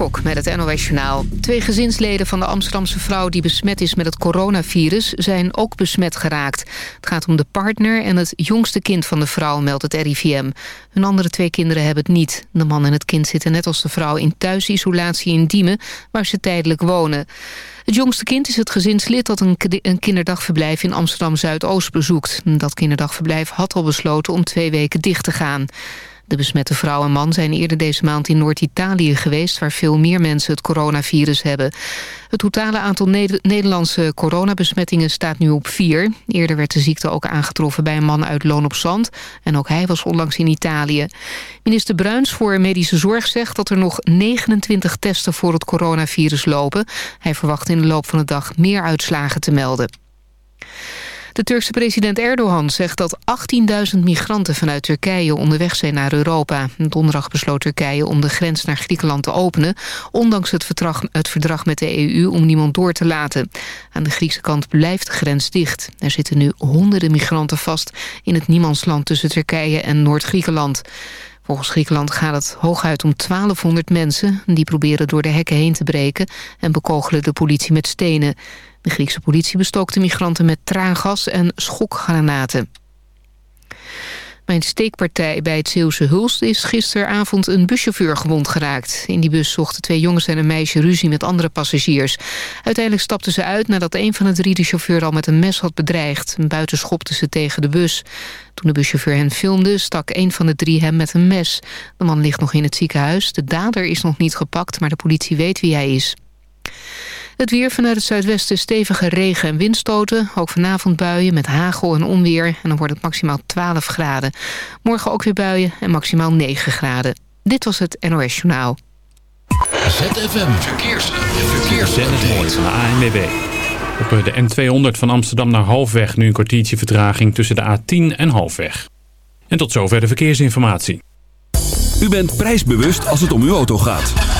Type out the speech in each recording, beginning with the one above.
Kok met het NOS Journaal. Twee gezinsleden van de Amsterdamse vrouw die besmet is met het coronavirus... zijn ook besmet geraakt. Het gaat om de partner en het jongste kind van de vrouw, meldt het RIVM. Hun andere twee kinderen hebben het niet. De man en het kind zitten net als de vrouw in thuisisolatie in Diemen... waar ze tijdelijk wonen. Het jongste kind is het gezinslid dat een, kinderdagverblijf in Amsterdam-Zuidoost bezoekt. Dat kinderdagverblijf had al besloten om twee weken dicht te gaan. De besmette vrouw en man zijn eerder deze maand in Noord-Italië geweest... waar veel meer mensen het coronavirus hebben. Het totale aantal Nederlandse coronabesmettingen staat nu op vier. Eerder werd de ziekte ook aangetroffen bij een man uit Loon op Zand. En ook hij was onlangs in Italië. Minister Bruins voor Medische Zorg zegt dat er nog 29 testen voor het coronavirus lopen. Hij verwacht in de loop van de dag meer uitslagen te melden. De Turkse president Erdogan zegt dat 18.000 migranten vanuit Turkije onderweg zijn naar Europa. Donderdag besloot Turkije om de grens naar Griekenland te openen... ondanks het verdrag, het verdrag met de EU om niemand door te laten. Aan de Griekse kant blijft de grens dicht. Er zitten nu honderden migranten vast in het niemandsland tussen Turkije en Noord-Griekenland. Volgens Griekenland gaat het hooguit om 1200 mensen. Die proberen door de hekken heen te breken en bekogelen de politie met stenen. De Griekse politie bestookte migranten met traangas en schokgranaten. Bij een steekpartij bij het Zeeuwse Hulst is gisteravond een buschauffeur gewond geraakt. In die bus zochten twee jongens en een meisje ruzie met andere passagiers. Uiteindelijk stapten ze uit nadat een van de drie de chauffeur al met een mes had bedreigd. Buiten schopten ze tegen de bus. Toen de buschauffeur hen filmde, stak een van de drie hem met een mes. De man ligt nog in het ziekenhuis. De dader is nog niet gepakt, maar de politie weet wie hij is. Het weer vanuit het zuidwesten stevige regen- en windstoten. Ook vanavond buien met hagel en onweer. En dan wordt het maximaal 12 graden. Morgen ook weer buien en maximaal 9 graden. Dit was het NOS Journaal. ZFM Verkeers. Verkeers. Dennis van de ANWB. Op de N200 van Amsterdam naar Halfweg nu een kwartiertje vertraging tussen de A10 en Halfweg. En tot zover de verkeersinformatie. U bent prijsbewust als het om uw auto gaat.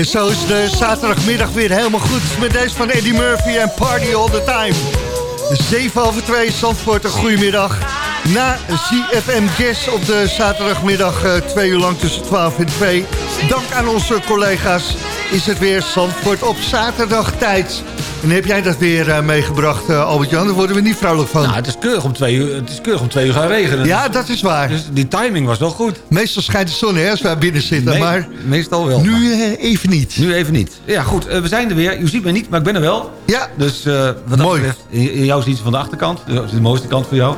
En zo is de zaterdagmiddag weer helemaal goed met deze van Eddie Murphy en Party All The Time. 7 over 2, Zandvoort, een goedemiddag. Na CFM Guest op de zaterdagmiddag, uh, twee uur lang tussen 12 en 2. Dank aan onze collega's is het weer Zandvoort op zaterdag tijd. En heb jij dat weer uh, meegebracht, uh, Albert-Jan? Daar worden we niet vrolijk van. Nou, het is keurig om twee uur, het is keurig om twee uur gaan regenen. Ja, dat is waar. Dus die timing was wel goed. Meestal schijnt de zon hè, als wij binnen zitten, maar meestal wel. nu uh, even niet. Nu even niet. Ja, goed, we zijn er weer. U ziet mij niet, maar ik ben er wel. Ja, Dus wat dat Mooi. betreft, jou ziet ze van de achterkant. Dat is de mooiste kant voor jou.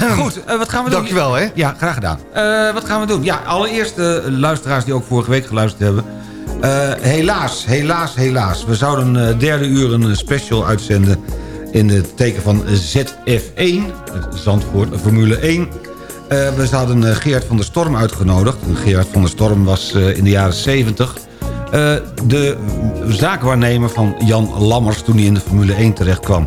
Goed, eh, wat gaan we doen? dankjewel hè. Ja, graag gedaan. Eh, wat gaan we doen? Ja, allereerst de luisteraars die ook vorige week geluisterd hebben. Eh, helaas, helaas, helaas. We zouden eh, derde uur een special uitzenden... in het teken van ZF1, het Zandvoort Formule 1. Eh, we hadden eh, Gerard van der Storm uitgenodigd. En Gerard van der Storm was eh, in de jaren 70... eh, de zaakwaarnemer van Jan Lammers toen hij in de Formule 1 terecht kwam.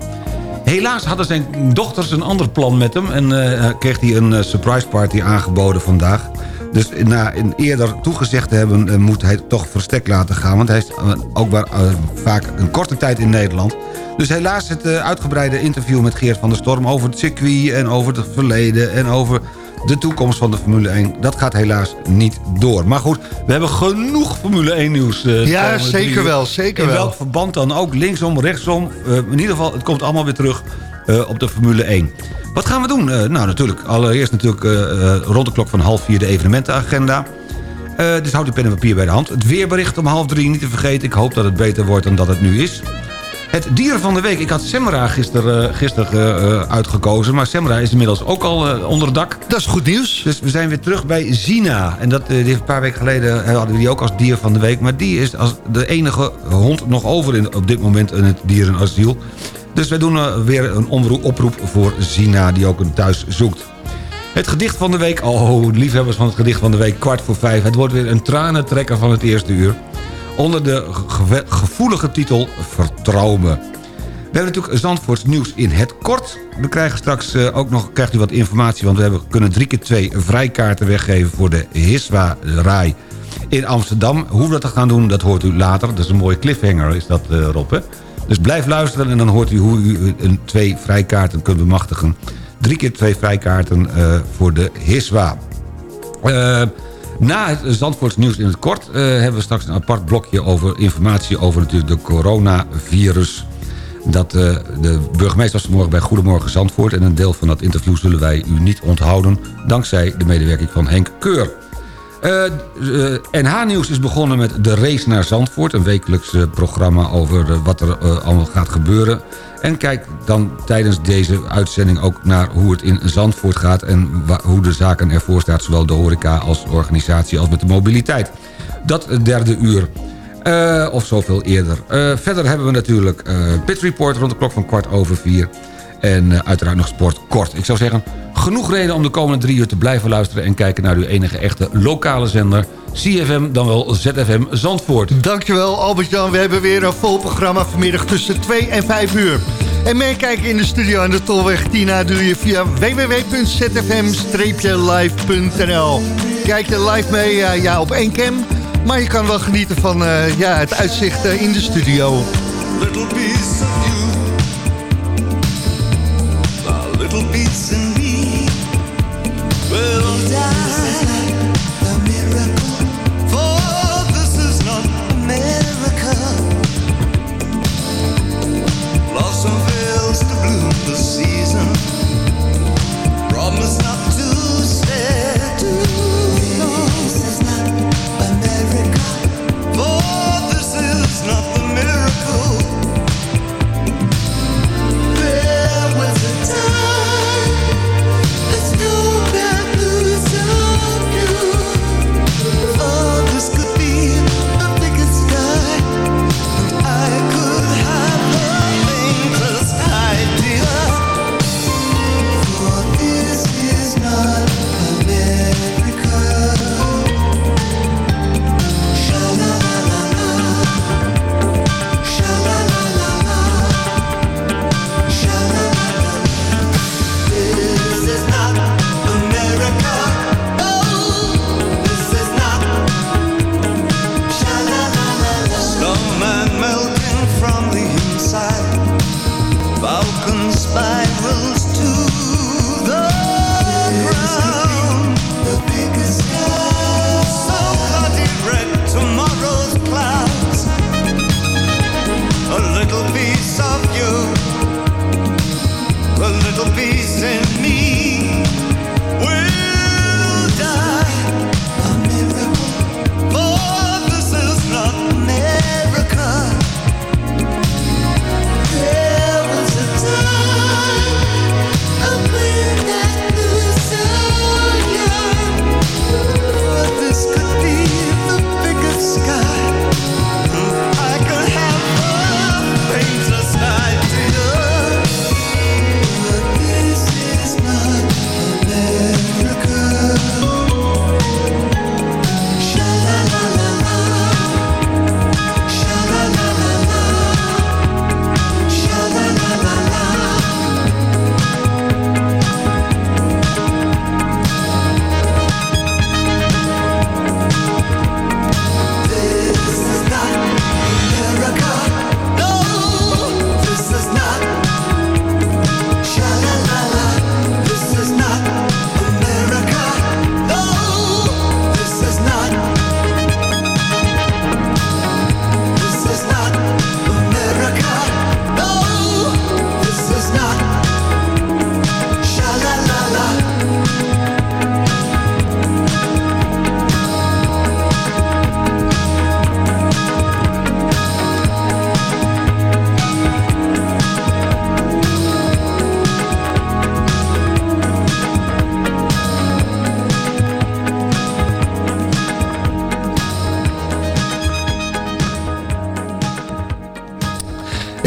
Helaas hadden zijn dochters een ander plan met hem... en eh, kreeg hij een eh, surprise party aangeboden vandaag. Dus na een eerder toegezegd te hebben... eh, moet hij toch verstek laten gaan... want hij is eh, ook maar eh, vaak een korte tijd in Nederland. Dus helaas het uitgebreide interview met Geert van der Storm... over het circuit en over het verleden... en over de toekomst van de Formule 1. Dat gaat helaas niet door. Maar goed, we hebben genoeg Formule 1 nieuws. eh, Ja, zeker wel, zeker In wel. welk verband dan ook, linksom, rechtsom. In ieder geval, het komt allemaal weer terug eh, op de Formule 1. Wat gaan we doen? Eh, nou, natuurlijk, allereerst natuurlijk eh, rond de klok van half vier de evenementenagenda. Dus houd uw pen en papier bij de hand. Het weerbericht om half drie, niet te vergeten. Ik hoop dat het beter wordt dan dat het nu is. Het dier van de week. Ik had Semra gisteren gister, uitgekozen. Maar Semra is inmiddels ook al onder het dak. Dat is goed nieuws. Dus we zijn weer terug bij Zina. En dat, die een paar weken geleden hadden we die ook als dier van de week. Maar die is als de enige hond nog over in, op dit moment in het dierenasiel. Dus wij doen eh, weer een oproep voor Zina die ook een thuis zoekt. Het gedicht van de week. Oh, liefhebbers van het gedicht van de week. Kwart voor vijf. Het wordt weer een tranentrekker van het eerste uur. Onder de ge- gevoelige titel Vertrouw me. We hebben natuurlijk Zandvoorts nieuws in het kort. We krijgen straks eh, ook nog krijgt u wat informatie... want we hebben, kunnen drie keer twee vrijkaarten weggeven... voor de Hiswa-raai in Amsterdam. Hoe we dat gaan doen, dat hoort u later. Dat is een mooie cliffhanger, is dat eh, Rob? Dus blijf luisteren en dan hoort u hoe u een twee vrijkaarten kunt bemachtigen. Drie keer twee vrijkaarten eh, voor de Hiswa. Eh, na het Zandvoorts nieuws in het kort... eh, hebben we straks een apart blokje over informatie over natuurlijk de coronavirus. Dat de burgemeester was vanmorgen bij Goedemorgen Zandvoort... en een deel van dat interview zullen wij u niet onthouden... dankzij de medewerking van Henk Keur. Eh, eh, NH-nieuws is begonnen met de race naar Zandvoort. Een wekelijks eh, programma over wat er allemaal gaat gebeuren. En kijk dan tijdens deze uitzending ook naar hoe het in Zandvoort gaat... en hoe de zaken ervoor staat, zowel de horeca als organisatie als met de mobiliteit. Dat derde uur. Of zoveel eerder. Verder hebben we natuurlijk Pit Report rond de klok van kwart over vier. En uiteraard nog sport kort. Ik zou zeggen, genoeg reden om de komende drie uur te blijven luisteren... en kijken naar uw enige echte lokale zender... CFM, dan wel ZFM Zandvoort. Dankjewel Albert-Jan. We hebben weer een vol programma vanmiddag tussen 2 en 5 uur. En meekijken in de studio aan de Tolweg Tina doe je via www.zfm-live.nl Kijk je live mee eh, ja, op één cam, maar je kan wel genieten van eh, ja, het uitzicht eh, in de studio. little piece of you, a little piece in me will die.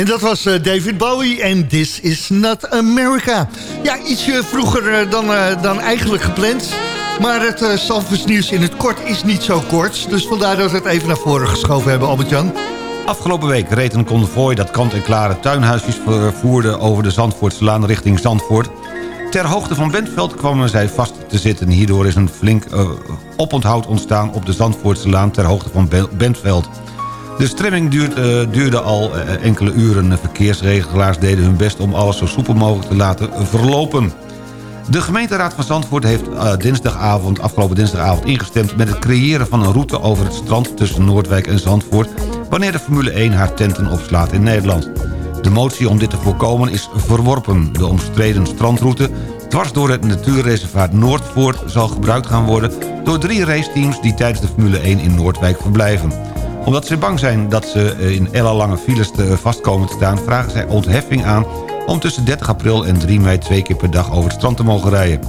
En dat was eh, David Bowie en This is Not America. Ja, ietsje vroeger eh, dan, eh, dan eigenlijk gepland. Maar het uh, nieuws in het kort is niet zo kort. Dus vandaar dat we het even naar voren geschoven hebben, Albert-Jan. Afgelopen week reed een konvooi dat kant-en-klare tuinhuisjes vervoerde... over de Zandvoortslaan richting Zandvoort. Ter hoogte van Bentveld kwamen zij vast te zitten. Hierdoor is een flink uh, oponthoud ontstaan op de Zandvoortselaan... ter hoogte van Bentveld. De stremming uh, duurde al uh, enkele uren. Verkeersregelaars deden hun best om alles zo soepel mogelijk te laten verlopen. De gemeenteraad van Zandvoort heeft uh, dinsdagavond, afgelopen dinsdagavond ingestemd... met het creëren van een route over het strand tussen Noordwijk en Zandvoort... wanneer de Formule 1 haar tenten opslaat in Nederland. De motie om dit te voorkomen is verworpen. De omstreden strandroute dwars door het natuurreservaat Noordvoort... zal gebruikt gaan worden door drie raceteams... die tijdens de Formule 1 in Noordwijk verblijven omdat ze bang zijn dat ze in ellenlange files te vast komen te staan... vragen zij ontheffing aan om tussen 30 april en 3 mei twee keer per dag over het strand te mogen rijden.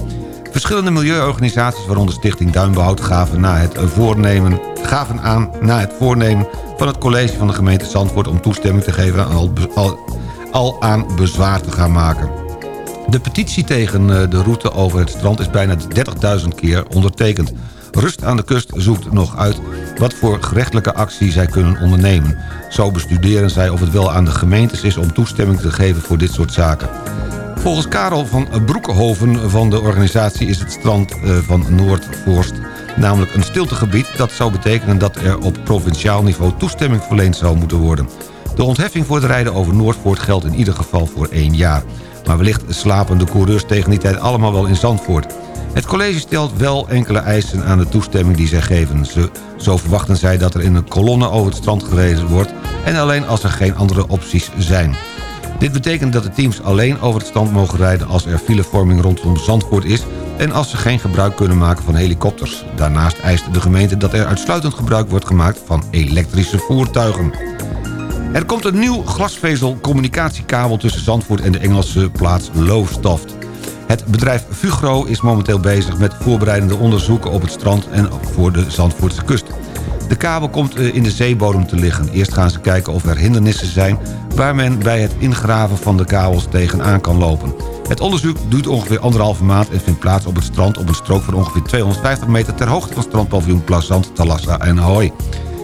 Verschillende milieuorganisaties, waaronder Stichting Duinbehoud... gaven, na het voornemen, gaven aan na het voornemen van het college van de gemeente Zandvoort... om toestemming te geven al, al, al aan bezwaar te gaan maken. De petitie tegen de route over het strand is bijna 30.000 keer ondertekend. Rust aan de kust zoekt nog uit wat voor gerechtelijke actie zij kunnen ondernemen. Zo bestuderen zij of het wel aan de gemeentes is om toestemming te geven voor dit soort zaken. Volgens Karel van Broekhoven van de organisatie is het strand van Noordvorst namelijk een stiltegebied. Dat zou betekenen dat er op provinciaal niveau toestemming verleend zou moeten worden. De ontheffing voor het rijden over Noordvoort geldt in ieder geval voor één jaar. Maar wellicht slapen de coureurs tegen die tijd allemaal wel in Zandvoort. Het college stelt wel enkele eisen aan de toestemming die zij geven. Ze, zo verwachten zij dat er in een kolonne over het strand gereden wordt... en alleen als er geen andere opties zijn. Dit betekent dat de teams alleen over het strand mogen rijden... als er filevorming rondom Zandvoort is... en als ze geen gebruik kunnen maken van helikopters. Daarnaast eist de gemeente dat er uitsluitend gebruik wordt gemaakt... van elektrische voertuigen. Er komt een nieuw glasvezel-communicatiekabel tussen Zandvoort en de Engelse plaats Lowestoft. Het bedrijf Fugro is momenteel bezig met voorbereidende onderzoeken op het strand en voor de Zandvoortse kust. De kabel komt in de zeebodem te liggen. Eerst gaan ze kijken of er hindernissen zijn... waar men bij het ingraven van de kabels tegenaan kan lopen. Het onderzoek duurt ongeveer anderhalve maand... en vindt plaats op het strand op een strook van ongeveer 250 meter... ter hoogte van strandpaviljoen Plazant, Talassa en Ahoy.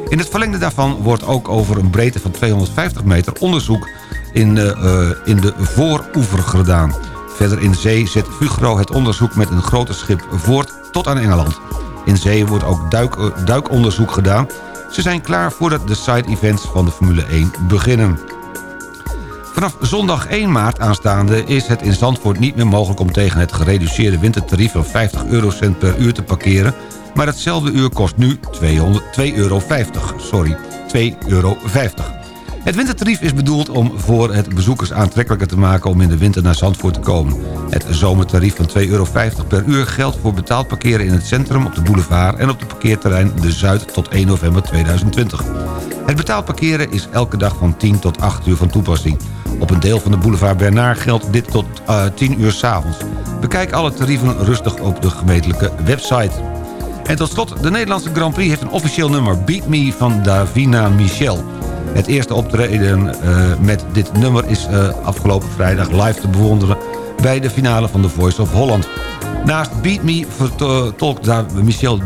In het verlengde daarvan wordt ook over een breedte van 250 meter... onderzoek in de, uh, in de vooroever gedaan. Verder in zee zet Fugro het onderzoek met een groter schip voort tot aan Engeland. In zee wordt ook duik, duikonderzoek gedaan. Ze zijn klaar voordat de side-events van de Formule 1 beginnen. Vanaf zondag 1 maart aanstaande is het in Zandvoort niet meer mogelijk... om tegen het gereduceerde wintertarief van 50 eurocent per uur te parkeren... maar hetzelfde uur kost nu 2,50 euro. Sorry, 2,50 euro. Het wintertarief is bedoeld om voor het bezoekers aantrekkelijker te maken... om in de winter naar Zandvoort te komen. Het zomertarief van 2,50 euro per uur geldt voor betaald parkeren in het centrum... op de boulevard en op de parkeerterrein De Zuid tot 1 november 2020. Het betaald parkeren is elke dag van 10 tot 8 uur van toepassing. Op een deel van de boulevard Bernard geldt dit tot uh, 10 uur s'avonds. Bekijk alle tarieven rustig op de gemeentelijke website. En tot slot, de Nederlandse Grand Prix heeft een officieel nummer... Beat Me van Davina Michel... Het eerste optreden uh, met dit nummer is uh, afgelopen vrijdag live te bewonderen... bij de finale van The Voice of Holland. Naast Beat Me vertolkt Michel,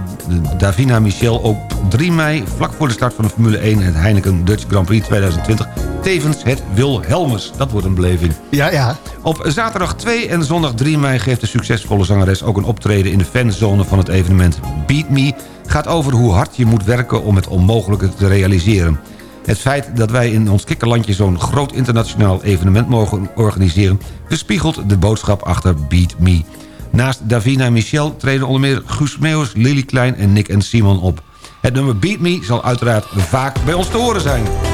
Davina Michel op 3 mei... vlak voor de start van de Formule 1 het Heineken Dutch Grand Prix 2020... tevens het Wilhelmus. Dat wordt een beleving. Ja, ja. Op zaterdag 2 en zondag 3 mei geeft de succesvolle zangeres... ook een optreden in de fanzone van het evenement. Beat Me gaat over hoe hard je moet werken om het onmogelijke te realiseren. Het feit dat wij in ons kikkerlandje zo'n groot internationaal evenement mogen organiseren... weerspiegelt de boodschap achter Beat Me. Naast Davina en Michel treden onder meer Guus Lily Klein en Nick en Simon op. Het nummer Beat Me zal uiteraard vaak bij ons te horen zijn.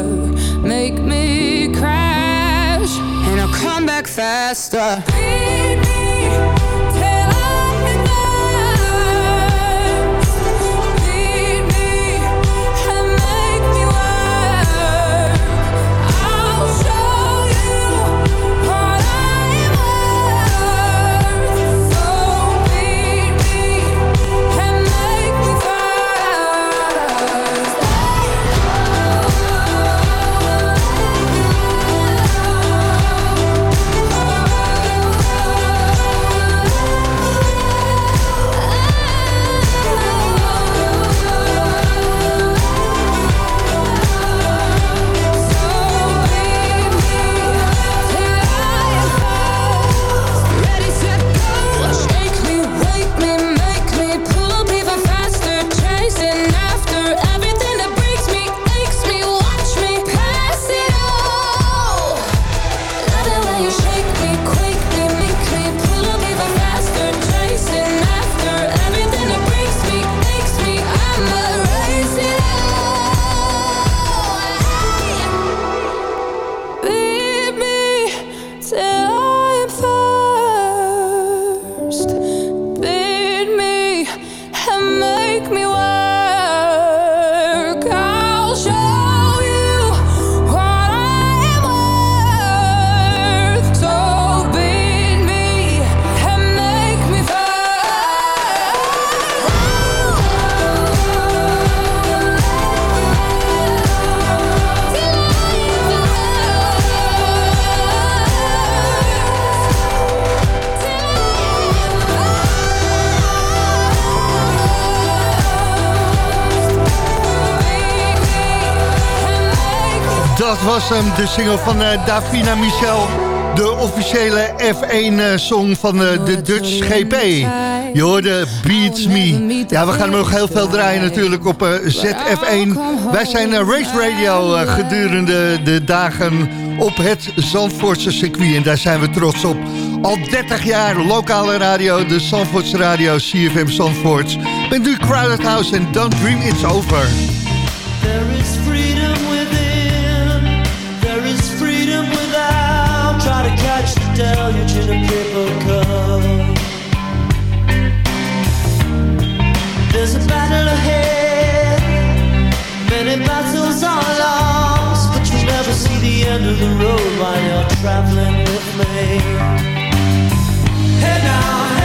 faster. was hem, de single van uh, Davina Michel. De officiële F1-song eh, van eh, de Dutch GP. Je hoorde Beats Me. Ja, we gaan nog heel veel draaien natuurlijk op ZF1. Wij zijn Race Radio gedurende de dagen op het Zandvoortse circuit. En daar zijn we trots op. Al 30 jaar lokale radio, de Zandvoortse radio, CFM Zandvoort. Ben nu Crowded House en Don't Dream It's Over. There is freedom try to catch the deluge in a paper cup. There's a battle ahead, many battles are lost, but you'll never see the end of the road while you're traveling with me. Head now.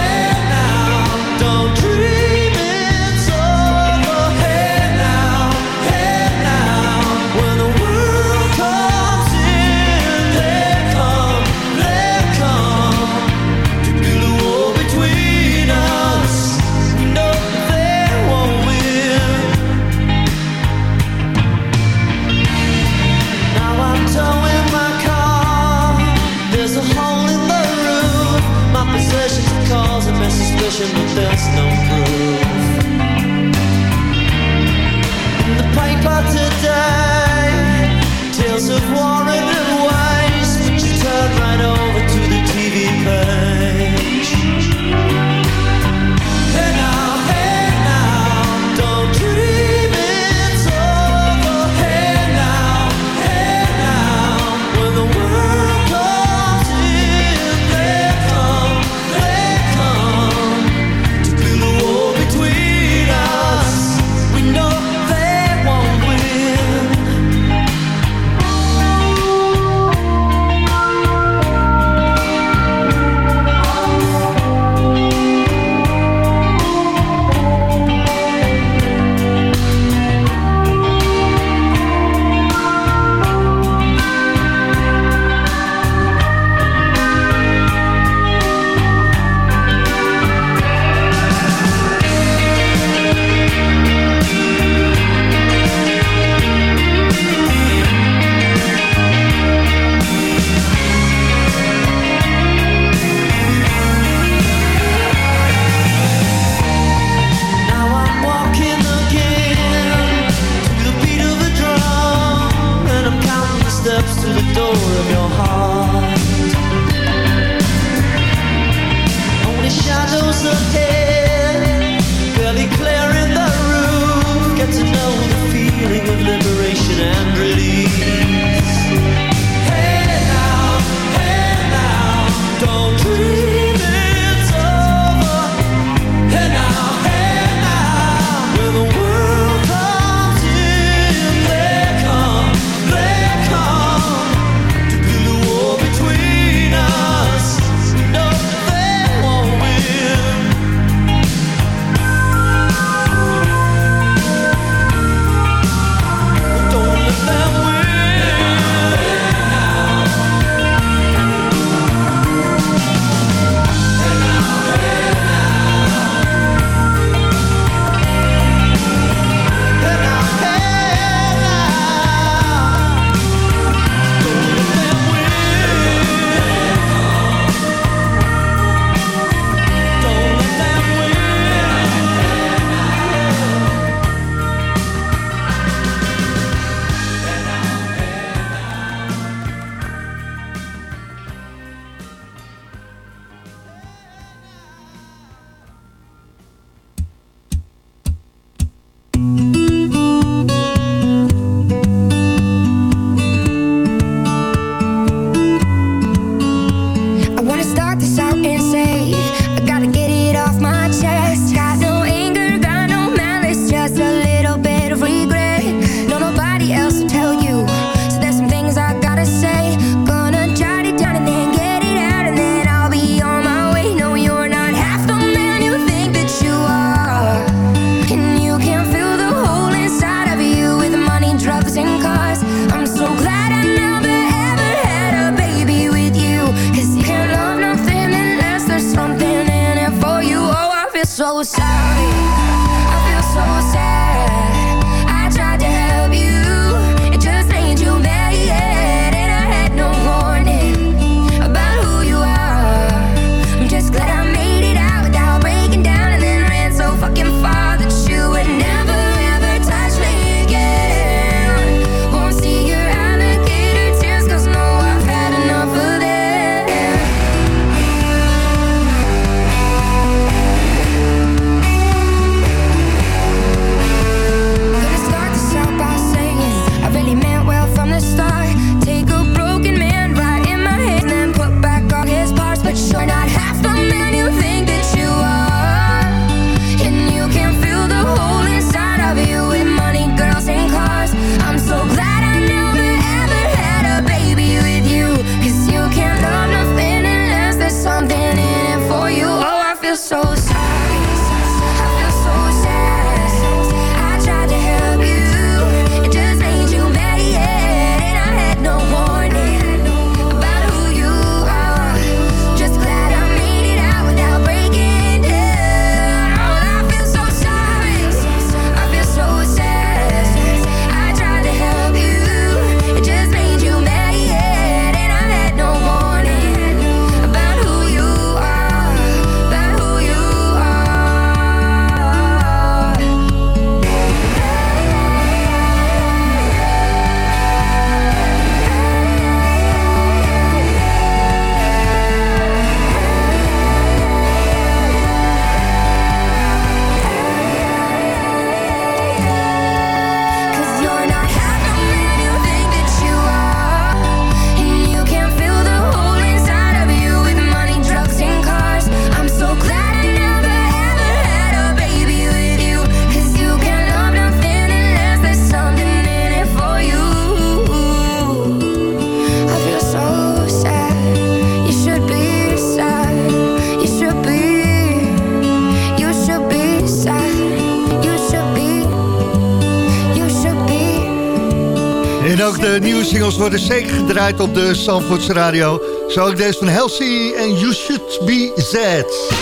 Worden zeker gedraaid op de Zandvoorts Radio. Zo ook deze van Helsie en You Should Be Zed.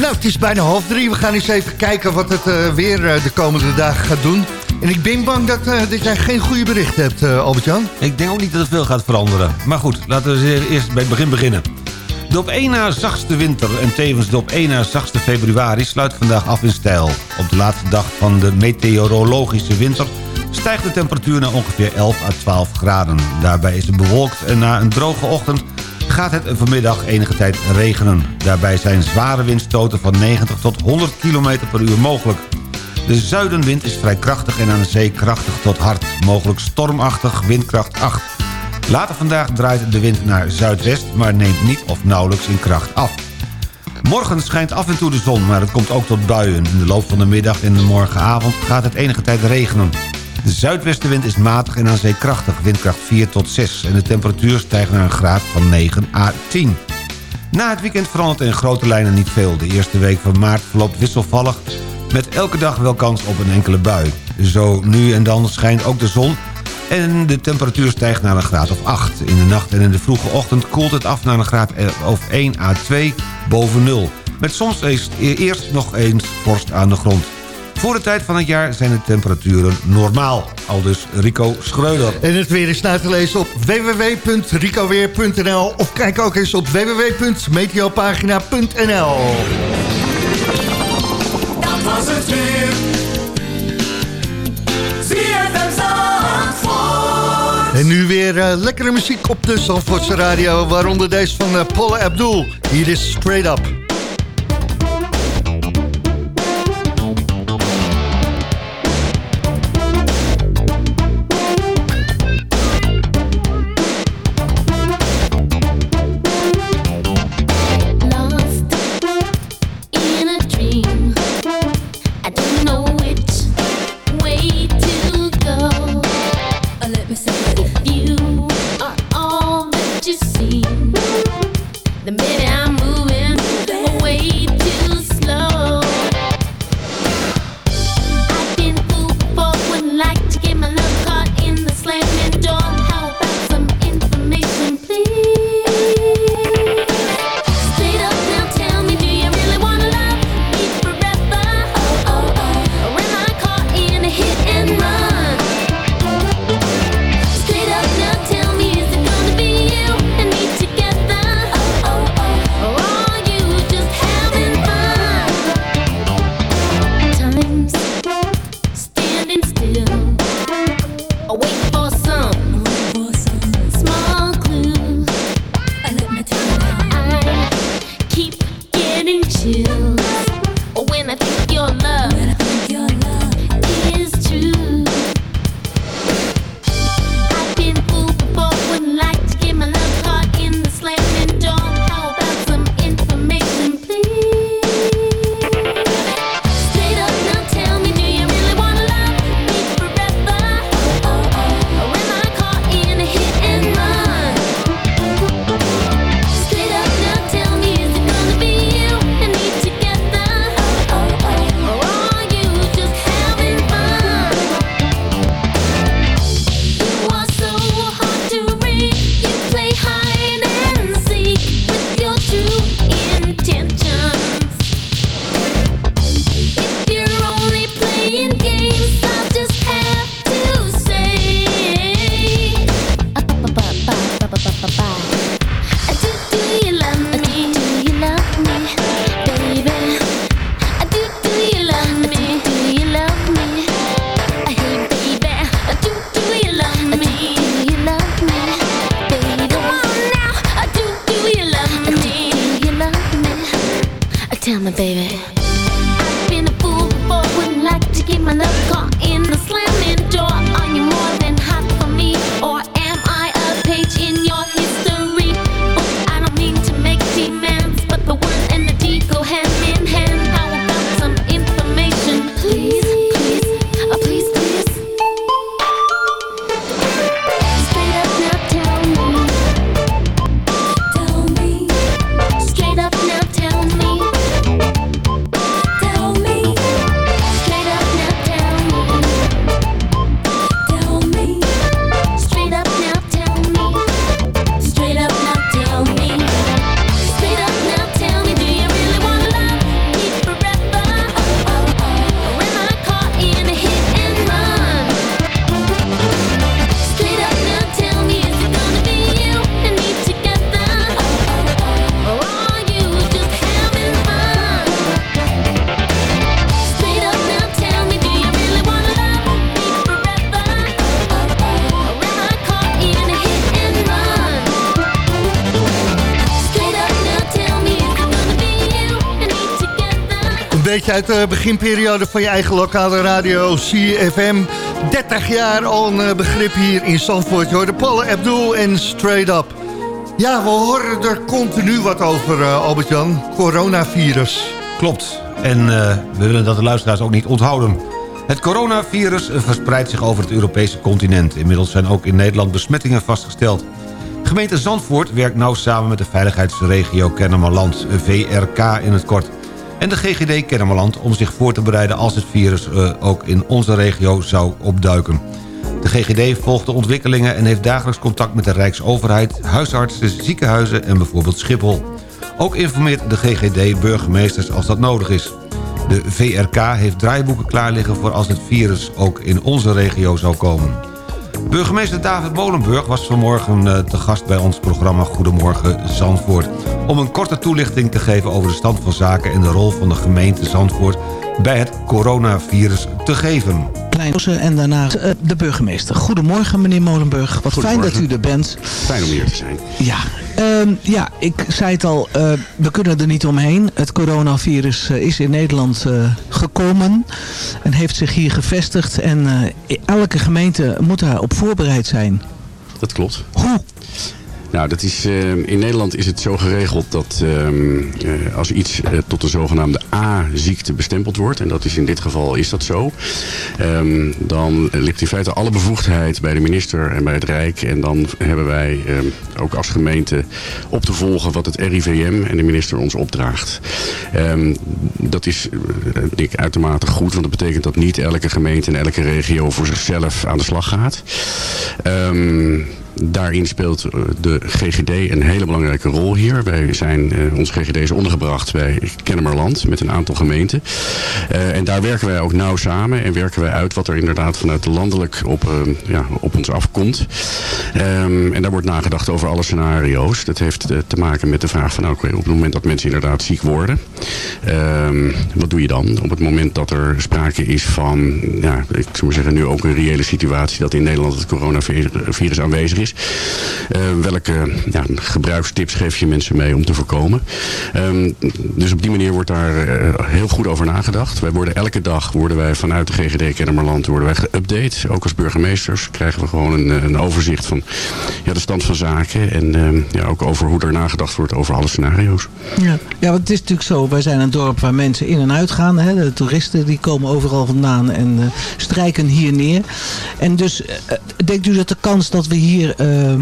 Nou, het is bijna half drie. We gaan eens even kijken wat het eh, weer eh, de komende dagen gaat doen. En ik ben bang dat, uh, dat jij geen goede berichten hebt, Albert-Jan. Ik denk ook niet dat het veel gaat veranderen. Maar goed, laten we eerst bij het begin beginnen. De op 1 na zachtste winter en tevens de op 1 na zachtste februari sluit vandaag af in stijl. Op de laatste dag van de meteorologische winter stijgt de temperatuur naar ongeveer 11 à 12 graden. Daarbij is het bewolkt en na een droge ochtend gaat het vanmiddag enige tijd regenen. Daarbij zijn zware windstoten van 90 tot 100 km per uur mogelijk. De zuidenwind is vrij krachtig en aan de zee krachtig tot hard. Mogelijk stormachtig, windkracht 8. Later vandaag draait de wind naar zuidwest, maar neemt niet of nauwelijks in kracht af. Morgen schijnt af en toe de zon, maar het komt ook tot buien. In de loop van de middag en de morgenavond gaat het enige tijd regenen. De zuidwestenwind is matig en aan zee krachtig, windkracht 4 tot 6... en de temperatuur stijgt naar een graad van 9 à 10. Na het weekend verandert in grote lijnen niet veel. De eerste week van maart verloopt wisselvallig... met elke dag wel kans op een enkele bui. Zo nu en dan schijnt ook de zon... En de temperatuur stijgt naar een graad of 8. In de nacht en in de vroege ochtend koelt het af naar een graad of 1 à 2 boven nul. Met soms e- eerst nog eens vorst aan de grond. Voor de tijd van het jaar zijn de temperaturen normaal. Al dus Rico Schreuder. En het weer is na te lezen op www.ricoweer.nl of kijk ook eens op www.meteopagina.nl Dat was het weer. En nu weer eh, lekkere muziek op de Zandvoortse Radio, waaronder deze van eh, Paul Abdul. Hier is Straight Up. 叫那。uit de beginperiode van je eigen lokale radio CFM. 30 jaar al een eh, begrip hier in Zandvoort. Je pollen Paul Abdul en Straight Up. Ja, we horen er continu wat over, eh, Albert-Jan. Coronavirus. Klopt. En eh, we willen dat de luisteraars ook niet onthouden. Het coronavirus verspreidt zich over het Europese continent. Inmiddels zijn ook in Nederland besmettingen vastgesteld. Gemeente Zandvoort werkt nauw samen met de veiligheidsregio Kennemerland, VRK in het kort. En de GGD Kennemerland om zich voor te bereiden als het virus eh, ook in onze regio zou opduiken. De GGD volgt de ontwikkelingen en heeft dagelijks contact met de Rijksoverheid, huisartsen, ziekenhuizen en bijvoorbeeld Schiphol. Ook informeert de GGD burgemeesters als dat nodig is. De VRK heeft draaiboeken klaar liggen voor als het virus ook in onze regio zou komen. Burgemeester David Molenburg was vanmorgen eh, te gast bij ons programma Goedemorgen Zandvoort... om een korte toelichting te geven over de stand van zaken... en de rol van de gemeente Zandvoort bij het coronavirus te geven. Klein en daarna eh, de burgemeester. Goedemorgen meneer Molenburg. Wat fijn dat u er bent. Fijn om hier te zijn. Ja, ehm, ja ik zei het al, eh, we kunnen er niet omheen. Het coronavirus eh, is in Nederland eh, gekomen en heeft zich hier gevestigd. En eh, elke gemeente moet daarop voorbereid zijn. Dat klopt. Hoe? Nou, dat is, eh, in Nederland is het zo geregeld dat ehm, eh, als iets eh, tot de zogenaamde A-ziekte bestempeld wordt, en dat is in dit geval is dat zo, ehm, dan ligt in feite alle bevoegdheid bij de minister en bij het Rijk. En dan hebben wij ehm, ook als gemeente op te volgen wat het RIVM en de minister ons opdraagt. Dat is denk ik uitermate goed, want dat betekent dat niet elke gemeente en elke regio voor zichzelf aan de slag gaat. Ehm, Daarin speelt eh, de GGD een hele belangrijke rol hier. Wij zijn, eh, onze GGD is ondergebracht bij Kennemerland met een aantal gemeenten. Eh, en daar werken wij ook nauw samen en werken wij uit wat er inderdaad vanuit landelijk op, ja, op ons afkomt. Ehm, en daar wordt nagedacht over alle scenario's. Dat heeft te maken met de vraag van op het moment dat mensen inderdaad ziek worden. ehm, wat doe je dan? Op het moment dat er sprake is van, ja, ik zou maar zeggen nu ook een reële situatie dat in Nederland het coronavirus aanwezig is. Eh, welke ja, gebruikstips geef je mensen mee om te voorkomen? Ehm, dus op die manier wordt daar eh, heel goed over nagedacht. Wij worden elke dag worden wij vanuit de GGD Kennemerland worden wij geüpdate. Ook als burgemeesters krijgen we gewoon een, een overzicht van ja, de stand van zaken. En ehm, ja, ook over hoe er nagedacht wordt over alle scenario's. Ja. ja, want het is natuurlijk zo. Wij zijn een dorp waar mensen in en uit gaan. Hè. De toeristen die komen overal vandaan en eh, strijken hier neer. En dus eh, denkt u dat de kans dat we hier eh,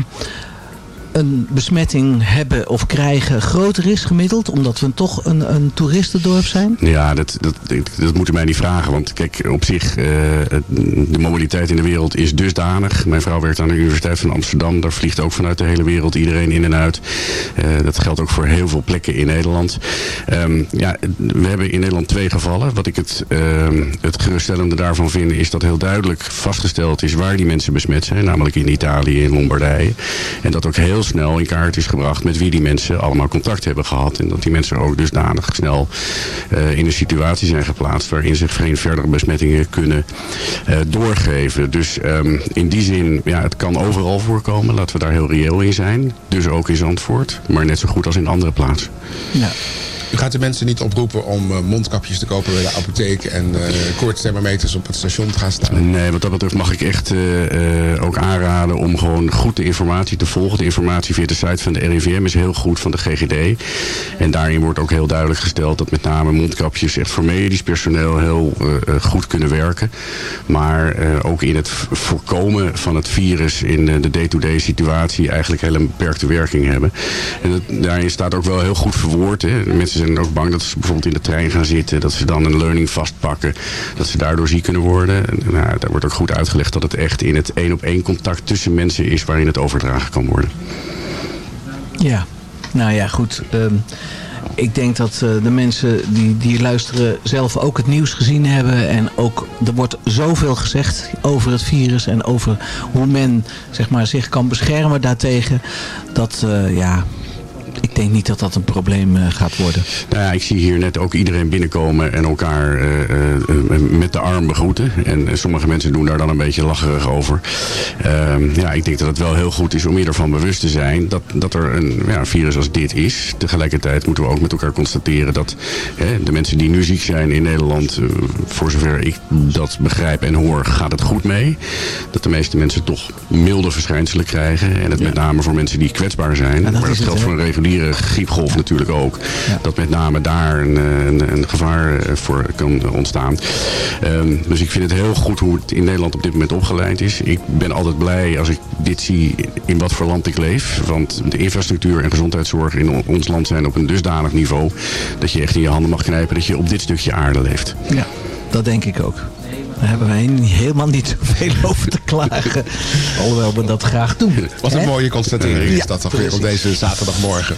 een besmetting hebben of krijgen groter is gemiddeld? Omdat we toch een, een toeristendorp zijn? Ja, dat, dat, dat moet u mij niet vragen. Want kijk, op zich, eh, de mobiliteit in de wereld is dusdanig. Mijn vrouw werkt aan de Universiteit van Amsterdam. Daar vliegt ook vanuit de hele wereld iedereen in en uit. Eh, dat geldt ook voor heel veel plekken in Nederland. Ehm, ja, we hebben in Nederland twee gevallen. Wat ik het, ehm, het geruststellende daarvan vind, is dat heel duidelijk vastgesteld is waar die mensen besmet zijn. Namelijk in Italië, in Lombardije. En dat ook heel snel in kaart is gebracht met wie die mensen allemaal contact hebben gehad. En dat die mensen ook dusdanig snel eh, in een situatie zijn geplaatst waarin zich geen verdere besmettingen kunnen eh, doorgeven. Dus ehm, in die zin, ja, het kan overal voorkomen. Laten we daar heel reëel in zijn. Dus ook in Zandvoort, maar net zo goed als in andere plaatsen. Ja. U gaat de mensen niet oproepen om eh, mondkapjes te kopen bij de apotheek en uh, koortsthermometers op het station te gaan staan? Nee, wat dat betreft mag ik echt eh, eh, ook aanraden om gewoon goed de informatie te volgen. De informatie via de site van de RIVM is heel goed van de GGD. En daarin wordt ook heel duidelijk gesteld dat met name mondkapjes echt voor medisch personeel heel eh, eh, goed kunnen werken. Maar eh, ook in het voorkomen van het virus in eh, de day-to-day situatie eigenlijk hele beperkte werking hebben. En dat, daarin staat ook wel heel goed verwoord. Hè. Mensen zijn ook bang dat ze bijvoorbeeld in de trein gaan zitten, dat ze dan een learning vastpakken, dat ze daardoor ziek kunnen worden. En, nou, daar wordt ook goed uitgelegd dat het echt in het één op één contact tussen mensen is waarin het overdragen kan worden. Ja, nou ja, goed. Ehm, ik denk dat eh, de mensen die, die luisteren zelf ook het nieuws gezien hebben. En ook, er wordt zoveel gezegd over het virus en over hoe men zeg maar, zich kan beschermen daartegen. Dat, eh, ja, ik denk niet dat dat een probleem eh, gaat worden. Nou ja, ik zie hier net ook iedereen binnenkomen en elkaar eh, eh, met de arm begroeten. En sommige mensen doen daar dan een beetje lacherig over. Ehm, ja, ik denk dat het wel heel goed is om je ervan bewust te zijn dat, dat er een ja, virus als dit is. Tegelijkertijd moeten we ook met elkaar constateren dat hè, de mensen die nu ziek zijn in Nederland, voor zover ik dat begrijp en hoor, gaat het goed mee. Dat de meeste mensen toch milde verschijnselen krijgen. En het met name voor mensen die kwetsbaar zijn. dat maar dat geldt voor een reguliere griepgolf natuurlijk ook. Dat met name daar een, eh, een, een gevaar eh, voor kan ontstaan. Ehm, dus ik vind het heel goed hoe het in Nederland op dit moment opgeleid is. Ik ben altijd blij als ik dit zie in wat voor land ik leef. Want de infrastructuur en gezondheidszorg in on- ons land zijn op een dusdanig niveau... dat je echt in je handen mag knijpen dat je op dit stukje aarde leeft. Ja, dat denk ik ook. Daar hebben wij helemaal niet zoveel over te klagen. Alhoewel we dat graag doen. Wat een Hè? mooie constatering is Ja, dat toch weer op deze zaterdagmorgen.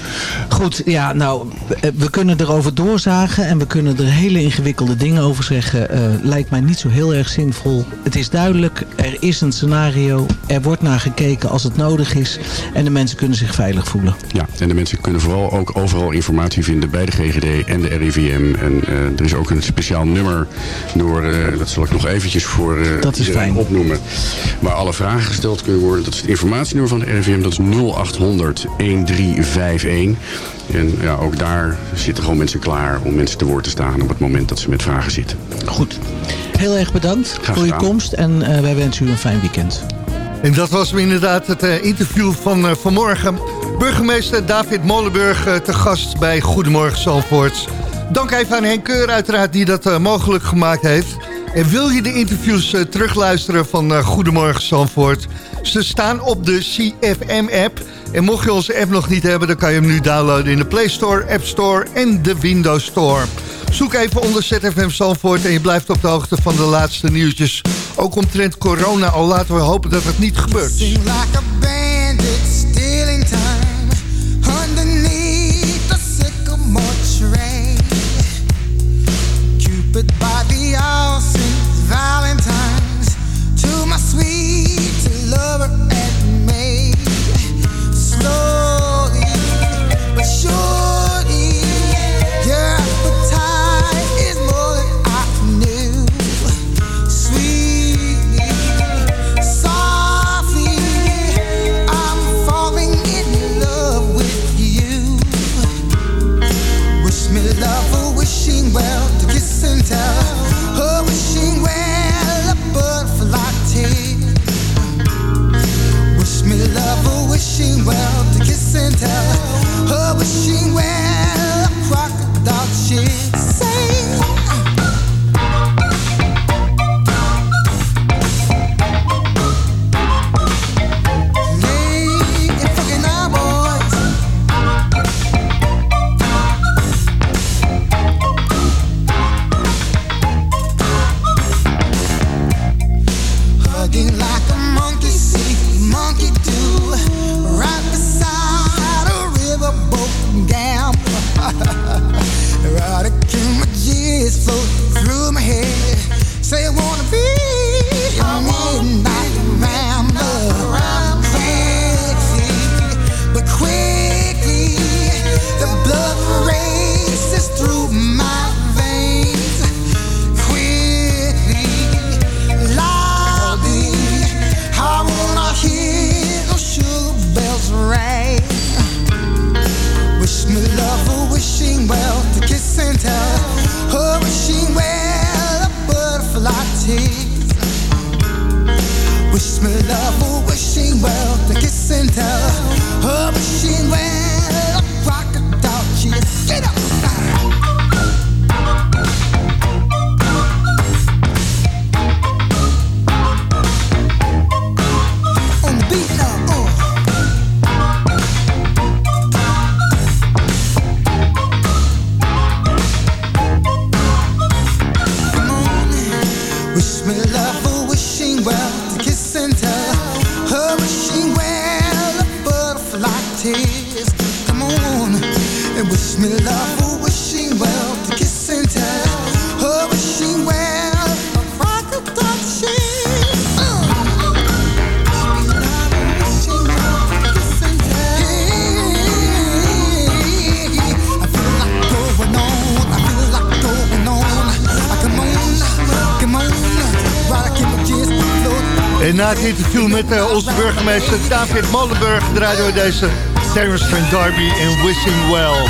Goed, ja, nou, we- we kunnen erover doorzagen en we kunnen er hele ingewikkelde dingen over zeggen. Eh, lijkt mij niet zo heel erg zinvol. Het is duidelijk, er is een scenario, er wordt naar gekeken als het nodig is en de mensen kunnen zich veilig voelen. Ja, en de mensen kunnen vooral ook overal informatie vinden bij de GGD en de RIVM. En eh, er is ook een speciaal nummer door, eh, dat zal ik nog eventjes voor eh, Dat is iedereen fijn. opnoemen. Waar alle vragen gesteld kunnen worden. Dat is het informatienummer van de RIVM, dat is 0800 1351. En ja, ook daar zitten gewoon mensen klaar om mensen te woord te staan op het moment dat ze met vragen zitten. Goed. Heel erg bedankt voor je komst en eh, wij wensen u een fijn weekend. En dat was inderdaad het eh, interview van eh, vanmorgen. Burgemeester David Molenburg eh, te gast bij Goedemorgen Zandvoort. Dank even aan Henk Keur uiteraard die dat eh, mogelijk gemaakt heeft. En wil je de interviews eh, terugluisteren van eh, Goedemorgen Zandvoort? Ze staan op de CFM-app. En mocht je onze app nog niet hebben, dan kan je hem nu downloaden in de Play Store, App Store en de Windows Store. Zoek even onder ZFM Zandvoort en je blijft op de hoogte van de laatste nieuwtjes. Ook omtrent corona, al laten we hopen dat het niet gebeurt. Met eh, onze burgemeester David Molenburg... draaiden we deze Terrence Trent Darby en Wishing Well.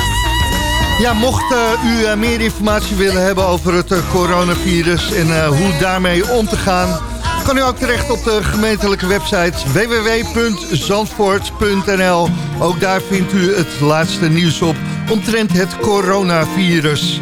Ja, mocht eh, u eh, meer informatie willen hebben over het coronavirus... en hoe daarmee om te gaan... kan u ook terecht op de gemeentelijke website www.zandvoort.nl. Ook daar vindt u het laatste nieuws op omtrent het coronavirus.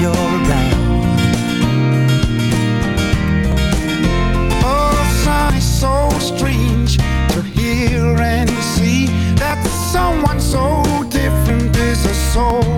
You're around. Oh, it's so strange to hear and see that someone so different is a soul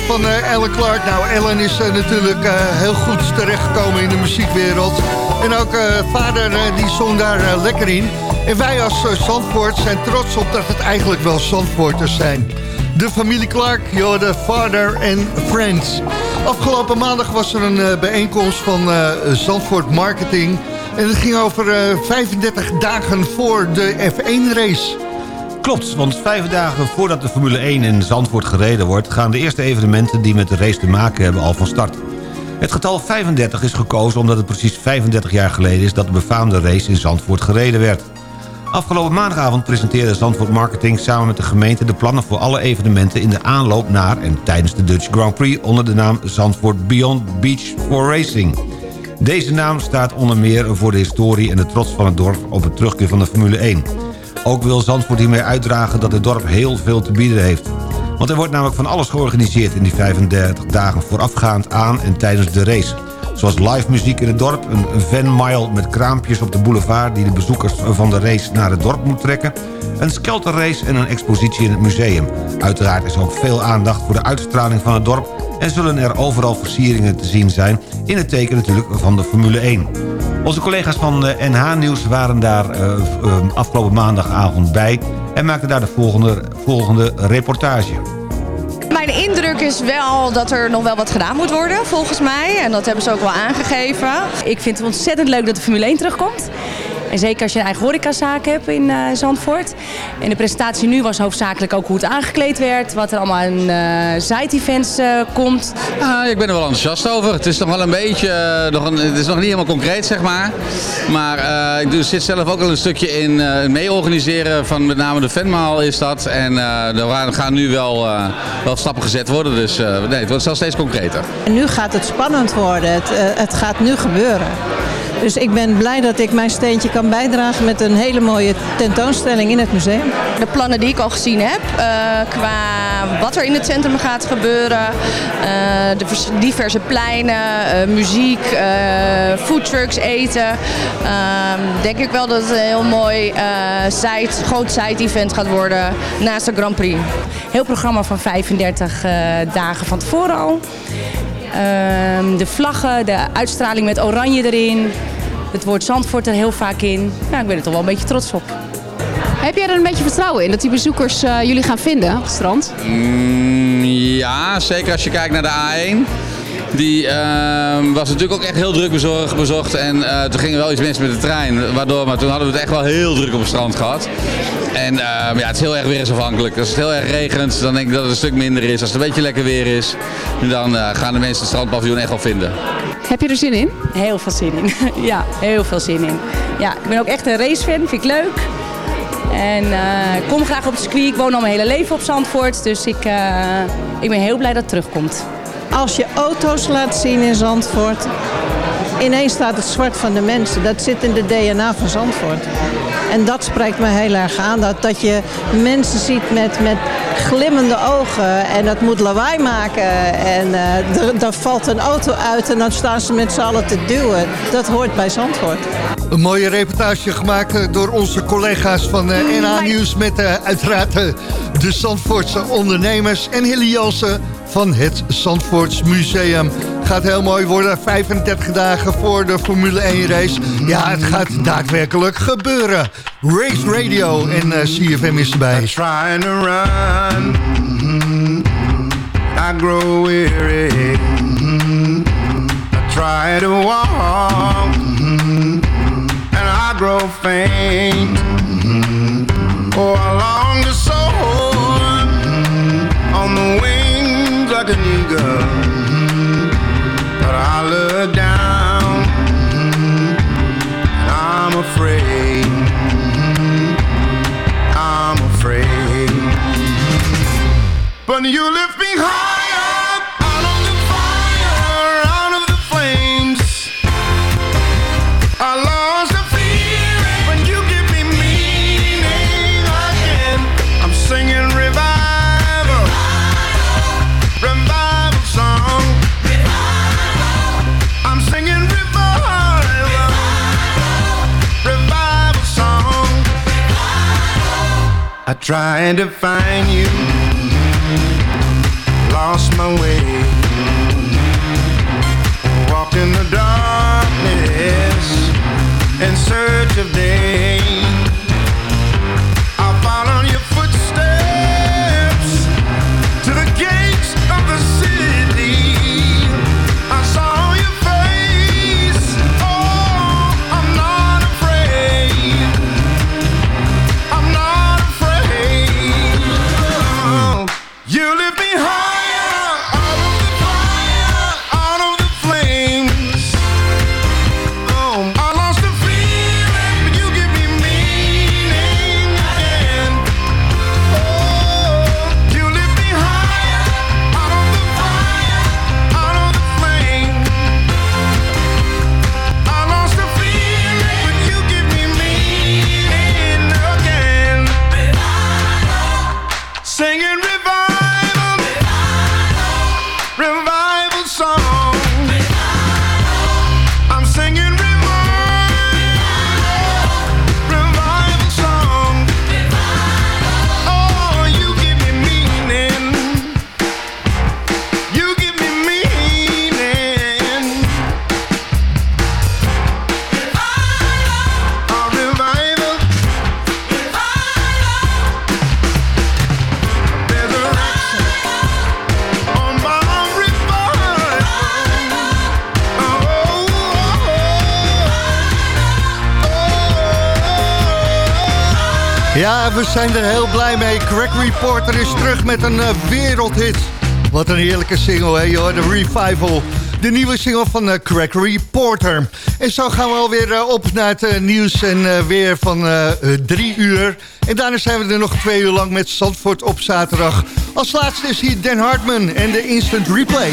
van eh, Ellen Clark. Nou, Ellen is eh, natuurlijk eh, heel goed terechtgekomen in de muziekwereld. En ook eh, vader eh, die zong daar eh, lekker in. En wij als Zandvoort zijn trots op dat het eigenlijk wel Zandvoorters zijn. De familie Clark, joh, de father and friends. Afgelopen maandag was er een eh, bijeenkomst van eh, Zandvoort Marketing. En het ging over eh, 35 dagen voor de F1-race. Klopt, want vijf dagen voordat de Formule 1 in Zandvoort gereden wordt... gaan de eerste evenementen die met de race te maken hebben al van start. Het getal 35 is gekozen omdat het precies 35 jaar geleden is... dat de befaamde race in Zandvoort gereden werd. Afgelopen maandagavond presenteerde Zandvoort Marketing samen met de gemeente... de plannen voor alle evenementen in de aanloop naar en tijdens de Dutch Grand Prix... onder de naam Zandvoort Beyond Beach for Racing. Deze naam staat onder meer voor de historie en de trots van het dorp... op het terugkeer van de Formule 1. Ook wil Zandvoort hiermee uitdragen dat het dorp heel veel te bieden heeft. Want er wordt namelijk van alles georganiseerd in die 35 dagen voorafgaand aan en tijdens de race. Zoals live muziek in het dorp, een van mile met kraampjes op de boulevard... die de bezoekers van de race naar het dorp moet trekken... een skelterrace en een expositie in het museum. Uiteraard is ook veel aandacht voor de uitstraling van het dorp... en zullen er overal versieringen te zien zijn... in het teken natuurlijk van de Formule 1. Onze collega's van eh, NH Nieuws waren daar eh, eh, afgelopen maandagavond bij... en maakten daar de volgende, volgende reportage. Mijn indruk is wel dat er nog wel wat gedaan moet worden, volgens mij. En dat hebben ze ook wel aangegeven. Ik vind het ontzettend leuk dat de Formule 1 terugkomt. En zeker als je een eigen horecazaak hebt in eh, Zandvoort. En de presentatie nu was hoofdzakelijk ook hoe het aangekleed werd. Wat er allemaal in eh side-events eh, komt. Ah, ik ben er wel enthousiast over. Het is nog wel een beetje, nog een, het is nog niet helemaal concreet zeg maar. Maar eh, ik doe, zit zelf ook al een stukje in eh, het mee-organiseren van met name de Venmaal is dat. En eh, er gaan nu wel, eh, wel stappen gezet worden. Dus eh, nee, het wordt zelfs steeds concreter. En nu gaat het spannend worden. Het, eh, het gaat nu gebeuren. Dus ik ben blij dat ik mijn steentje kan bijdragen met een hele mooie tentoonstelling in het museum. De plannen die ik al gezien heb, eh, qua wat er in het centrum gaat gebeuren, eh, de vers- diverse pleinen, eh, muziek, eh foodtrucks, eten, ehm, denk ik wel dat het een heel mooi eh site, groot side-event gaat worden naast de Grand Prix. Heel programma van 35 eh, dagen van tevoren al. Ehm, de vlaggen, de uitstraling met oranje erin. Het woord Zandvoort er heel vaak in. Ja, ik ben er toch wel een beetje trots op. Heb jij er een beetje vertrouwen in dat die bezoekers eh, jullie gaan vinden op het strand? Mm, ja, zeker als je kijkt naar de A1. Die ehm, was natuurlijk ook echt heel druk bezorgd, bezocht. En eh, toen gingen wel iets mis met de trein. Waardoor, maar toen hadden we het echt wel heel druk op het strand gehad. En ehm, ja, het is heel erg weersafhankelijk. Als het heel erg regent, dan denk ik dat het een stuk minder is. Als het een beetje lekker weer is, dan eh, gaan de mensen het strandpaviljoen echt wel vinden. Heb je er zin in? Heel veel zin in. ja, heel veel zin in. Ja, ik ben ook echt een racefan, vind ik leuk. En eh, ik kom graag op het circuit. Ik woon al mijn hele leven op Zandvoort. Dus ik, eh, ik ben heel blij dat het terugkomt. Als je auto's laat zien in Zandvoort, ineens staat het zwart van de mensen. Dat zit in de DNA van Zandvoort. En dat spreekt me heel erg aan. Dat, dat je mensen ziet met, met glimmende ogen en dat moet lawaai maken. En eh er, er valt een auto uit en dan staan ze met z'n allen te duwen. Dat hoort bij Zandvoort. Een mooie reportage gemaakt eh, door onze collega's van eh, NH Nieuws... met eh, uiteraard eh, de Zandvoortse ondernemers en Hilly Jansen van het Zandvoorts Museum. Gaat heel mooi worden, 35 dagen voor de Formule 1 race. Ja, het gaat daadwerkelijk gebeuren. Race Radio en eh, CFM is erbij. trying to run. I grow weary. I try to walk. And I grow faint. Oh, I long to soar on the wings like an eagle. But I look down. And I'm afraid. I'm afraid. But you lift me higher Tried to find you, lost my way. Walked in the darkness in search of day. Ja, we zijn er heel blij mee. Crack Reporter is terug met een eh, wereldhit. Wat een heerlijke single, hè, joh. De Revival. De nieuwe single van eh, Crack Reporter. En zo gaan we alweer eh, op naar het nieuws en weer van drie uur. En daarna zijn we er nog twee uur lang met Zandvoort op zaterdag. Als laatste is hier Dan Hartman en de Instant Replay.